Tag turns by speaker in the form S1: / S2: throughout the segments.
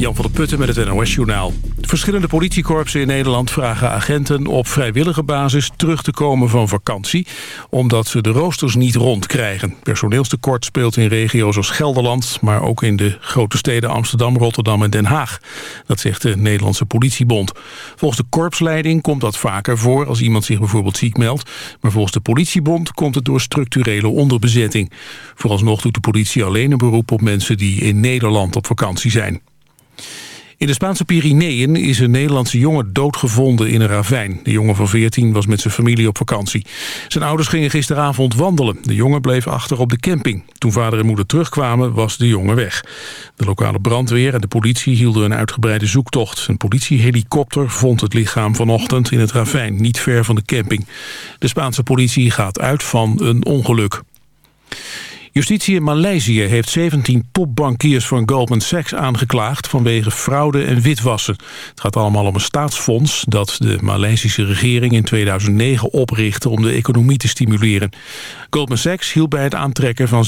S1: Jan van der Putten met het NOS-journaal. Verschillende politiekorpsen in Nederland vragen agenten op vrijwillige basis terug te komen van vakantie, omdat ze de roosters niet rondkrijgen. Personeelstekort speelt in regio's als Gelderland, maar ook in de grote steden Amsterdam, Rotterdam en Den Haag. Dat zegt de Nederlandse politiebond. Volgens de korpsleiding komt dat vaker voor als iemand zich bijvoorbeeld ziek meldt, maar volgens de politiebond komt het door structurele onderbezetting. Vooralsnog doet de politie alleen een beroep op mensen die in Nederland op vakantie zijn. In de Spaanse Pyreneeën is een Nederlandse jongen doodgevonden in een ravijn. De jongen van 14 was met zijn familie op vakantie. Zijn ouders gingen gisteravond wandelen. De jongen bleef achter op de camping. Toen vader en moeder terugkwamen was de jongen weg. De lokale brandweer en de politie hielden een uitgebreide zoektocht. Een politiehelikopter vond het lichaam vanochtend in het ravijn, niet ver van de camping. De Spaanse politie gaat uit van een ongeluk. Justitie in Maleisië heeft 17 topbankiers van Goldman Sachs aangeklaagd vanwege fraude en witwassen. Het gaat allemaal om een staatsfonds dat de Maleisische regering in 2009 oprichtte om de economie te stimuleren. Goldman Sachs hielp bij het aantrekken van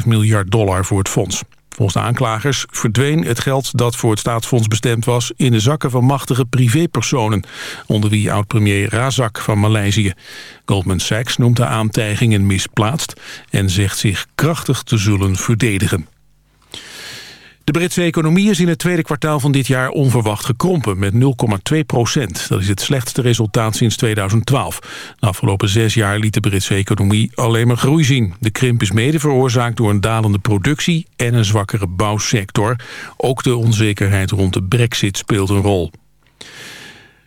S1: 6,5 miljard dollar voor het fonds. Volgens de aanklagers verdween het geld dat voor het staatsfonds bestemd was... in de zakken van machtige privépersonen... onder wie oud-premier Razak van Maleisië. Goldman Sachs noemt de aantijgingen misplaatst... en zegt zich krachtig te zullen verdedigen. De Britse economie is in het tweede kwartaal van dit jaar onverwacht gekrompen met 0,2 procent. Dat is het slechtste resultaat sinds 2012. De afgelopen zes jaar liet de Britse economie alleen maar groei zien. De krimp is mede veroorzaakt door een dalende productie en een zwakkere bouwsector. Ook de onzekerheid rond de brexit speelt een rol.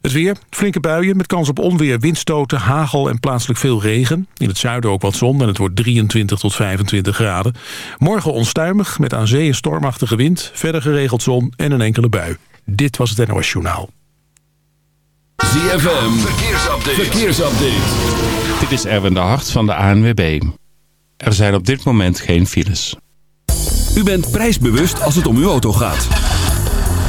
S1: Het weer, flinke buien met kans op onweer, windstoten, hagel en plaatselijk veel regen. In het zuiden ook wat zon en het wordt 23 tot 25 graden. Morgen onstuimig met aan zee een stormachtige wind, verder geregeld zon en een enkele bui. Dit was het NOS Journaal.
S2: ZFM, verkeersupdate. verkeersupdate.
S3: Dit is Erwin de Hart van de ANWB. Er zijn op dit moment geen files.
S2: U bent prijsbewust als het om uw auto gaat.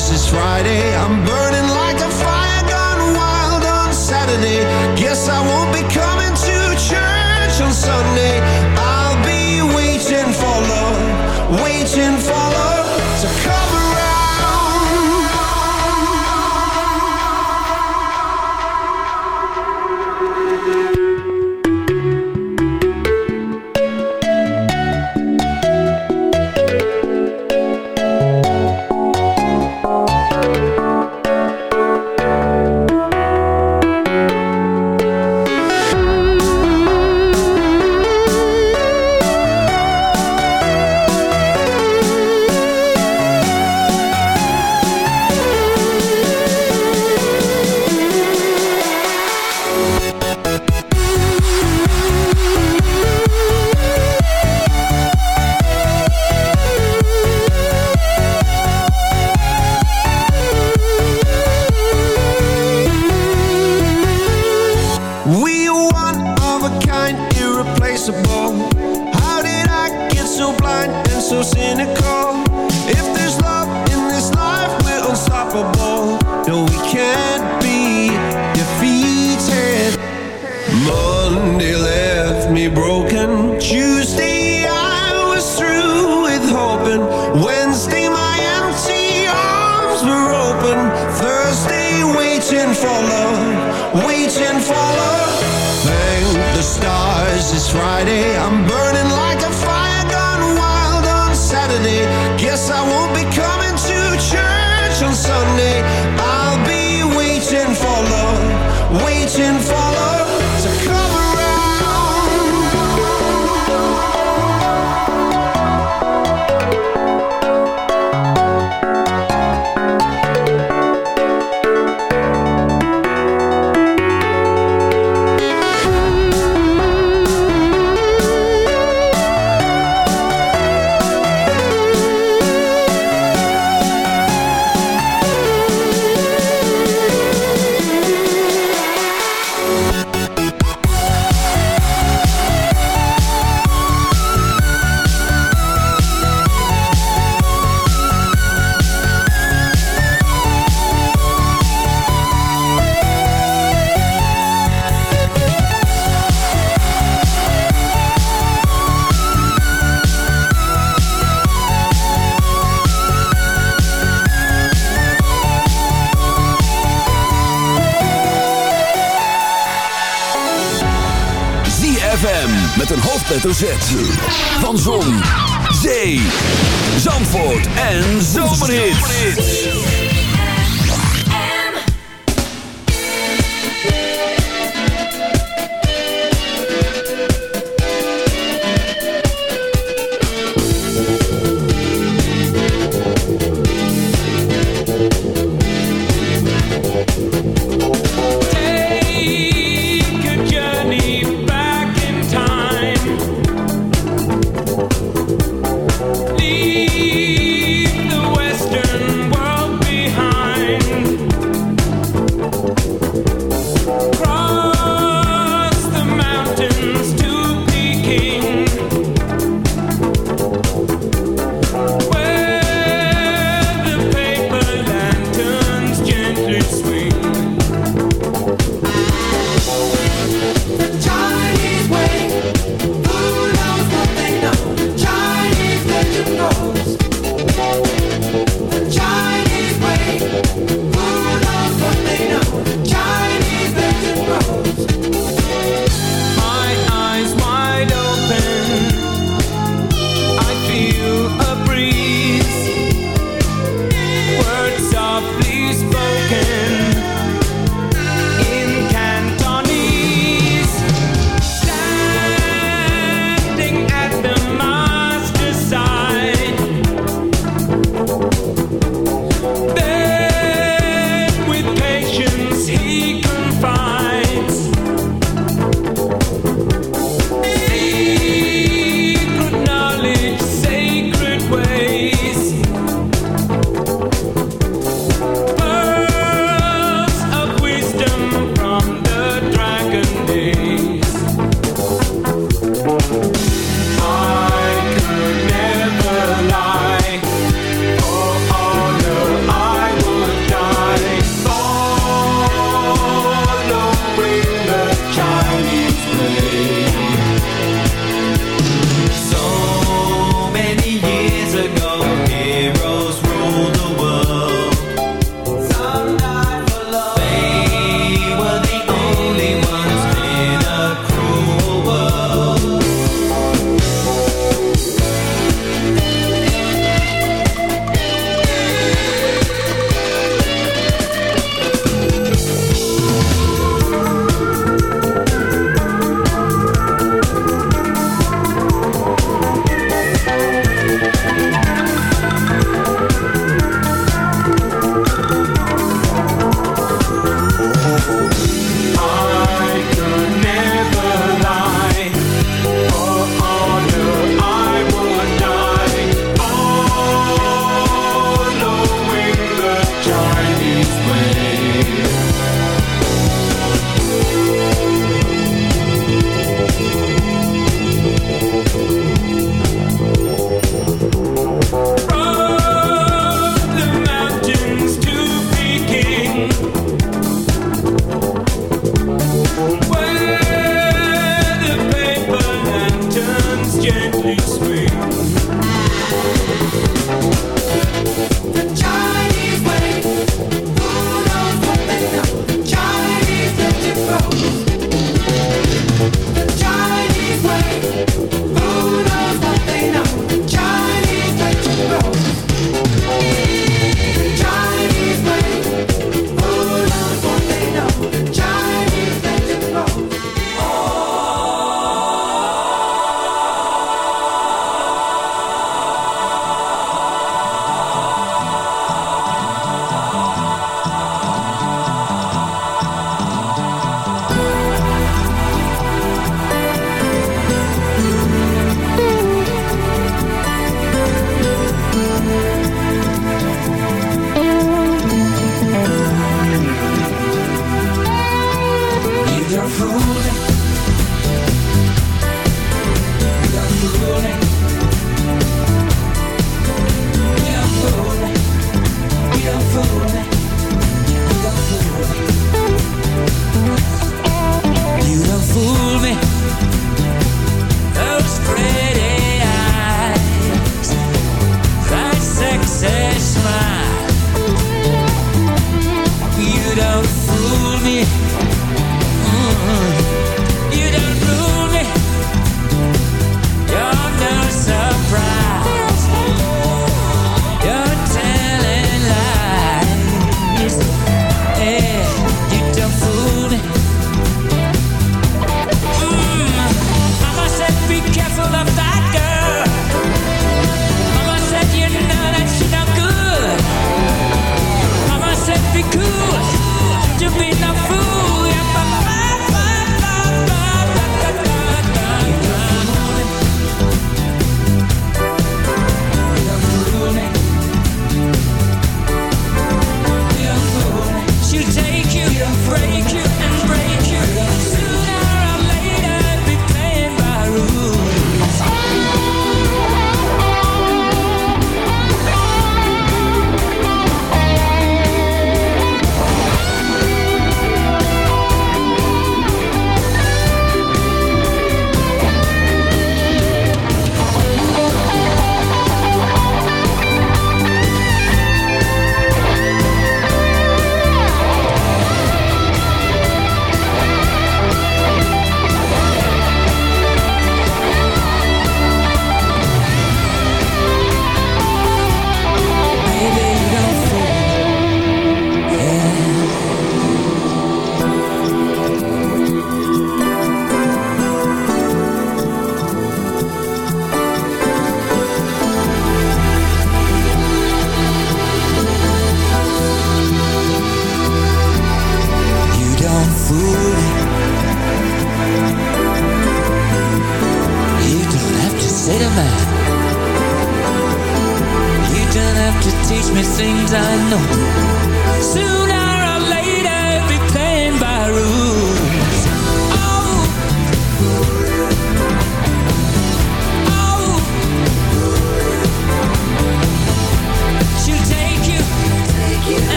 S4: Stars it's Friday. I'm burning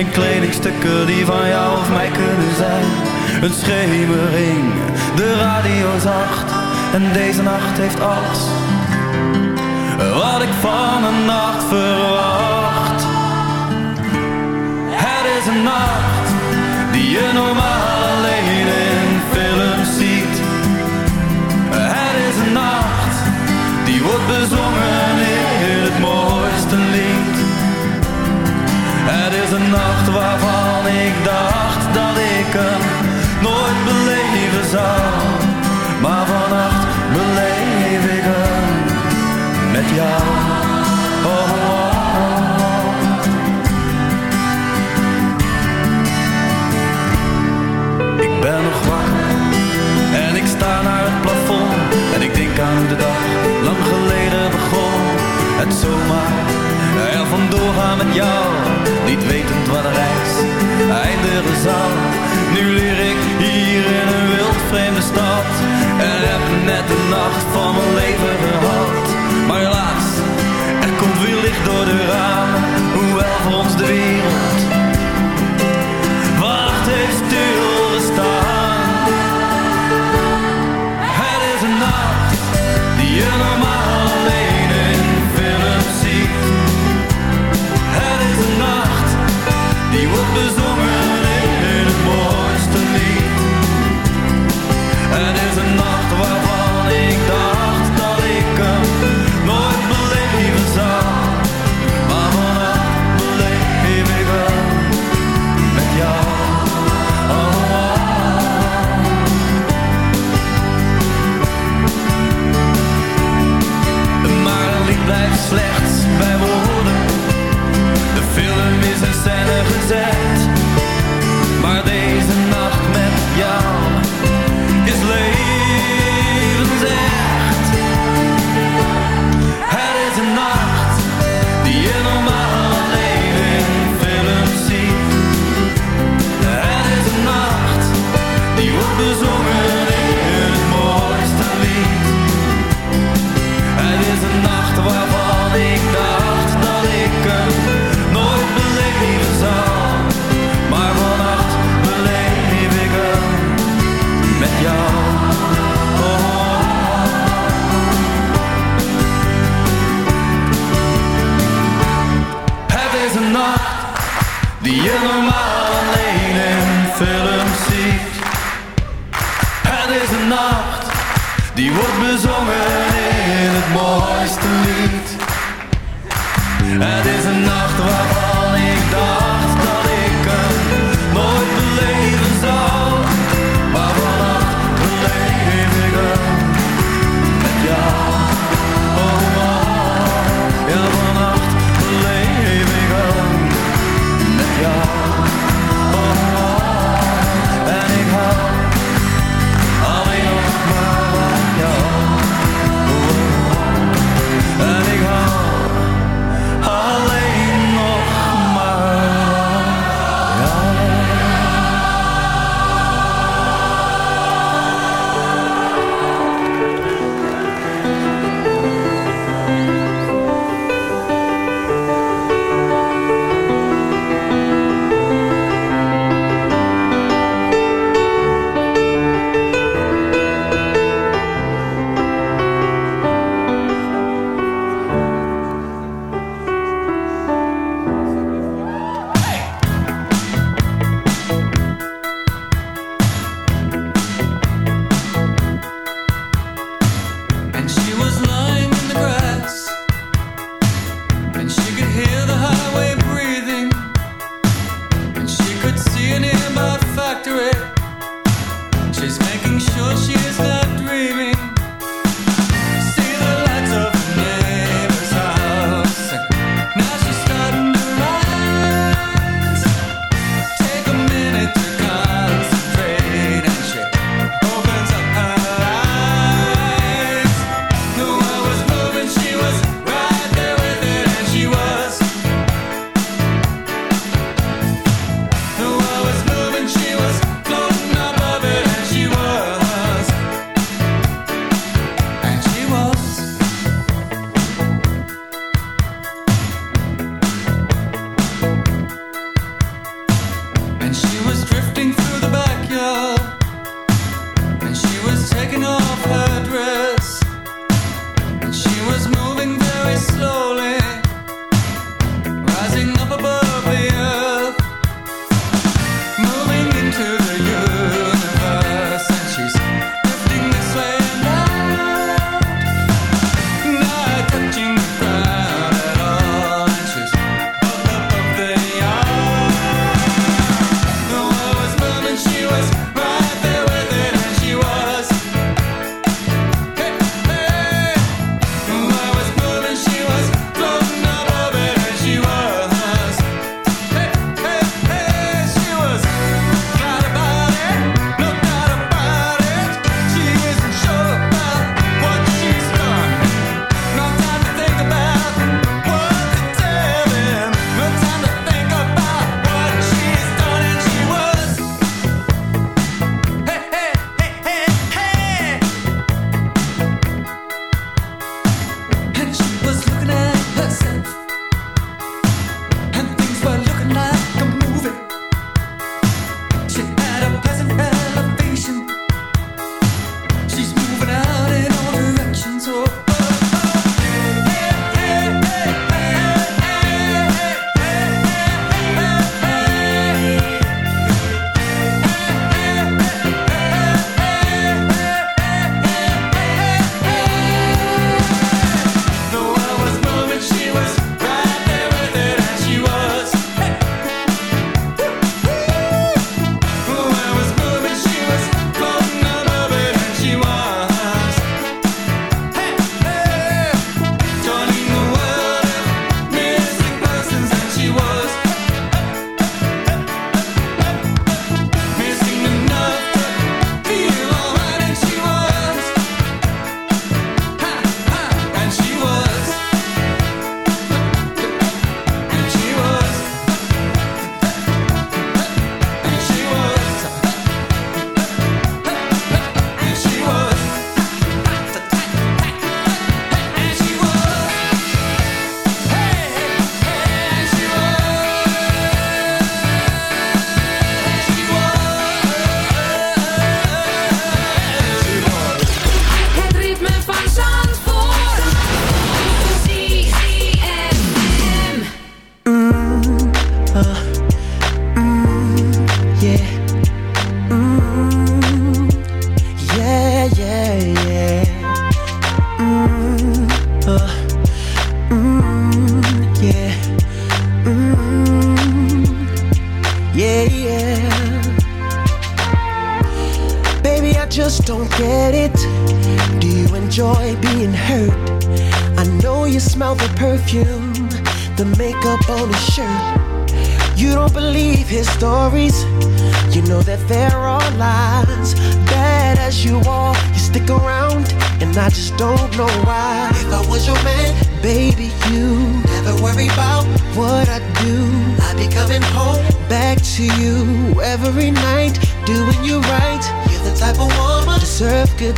S5: En
S6: kledingstukken die van jou of mij kunnen zijn. Een schemering, de radio zacht. En deze nacht heeft alles Wat ik van een nacht verwacht. Maar vannacht beleef ik hem met jou. Oh, oh, oh. Ik ben nog wakker en ik sta naar het plafond. En ik denk aan de dag lang geleden begon. Het zomaar er vandoor gaan met jou. Niet wetend wat de reis eindigen zal. Nu leer ik hier in een wil vreemde stad. En heb net de nacht van mijn leven gehad. Maar helaas, er komt weer licht door de ramen Hoewel voor ons de wereld
S7: said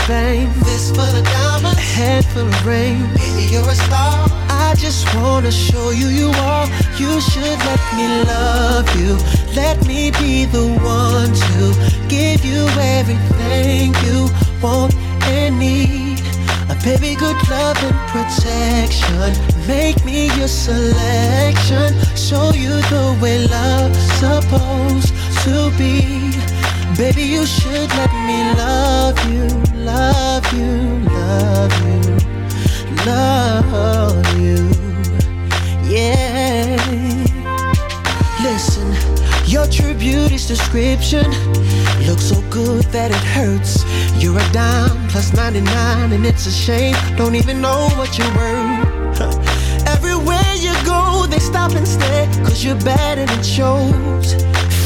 S7: claim. shame. Don't even know what you were. Everywhere you go, they stop and stare, cause you're better than shows.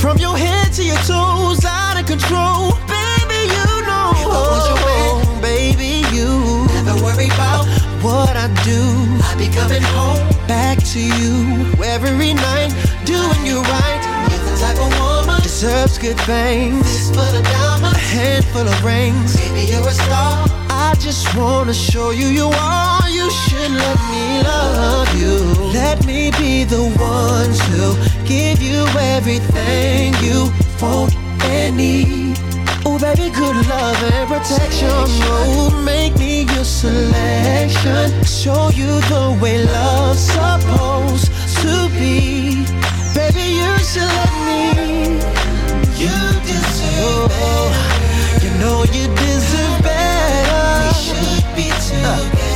S7: From your head to your toes, out of control. Baby, you know. Always your man, oh, baby, you. Never worry about what I do. I be coming home back to you every night, doing you right. You're the type of woman deserves good things. Fistful of diamonds, a handful of rings. Baby, you're a star I just wanna show you you are. You should let me love you. Let me be the one to give you everything you want and need. Oh, baby, good love and protection. Oh, make me your selection. Show you the way love's supposed to be. Baby, you should let me. You deserve it. You know you deserve
S2: Huh.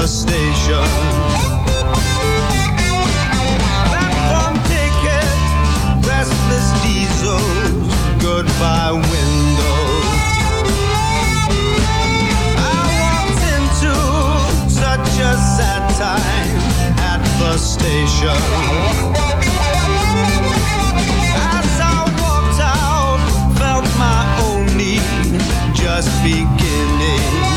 S8: the
S4: station. Platform ticket, restless diesels, goodbye windows. I walked into such a sad time at the station. As I walked out, felt my own need just beginning.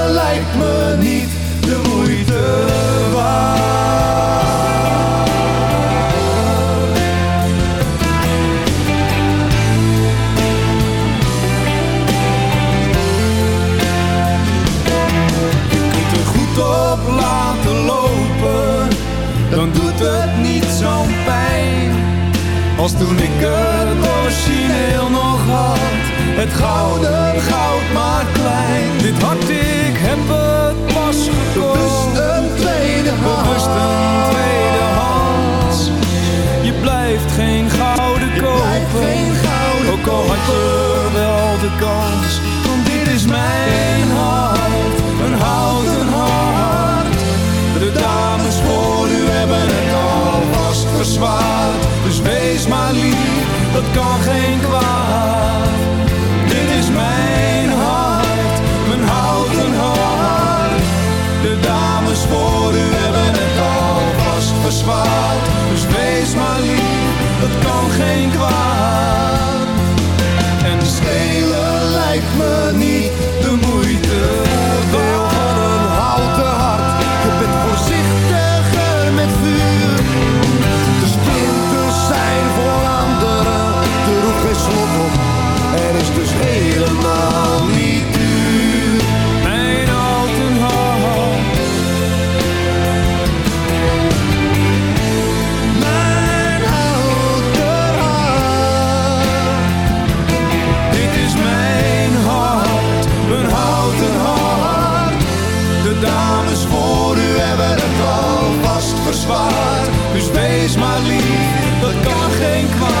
S9: geen kwaad.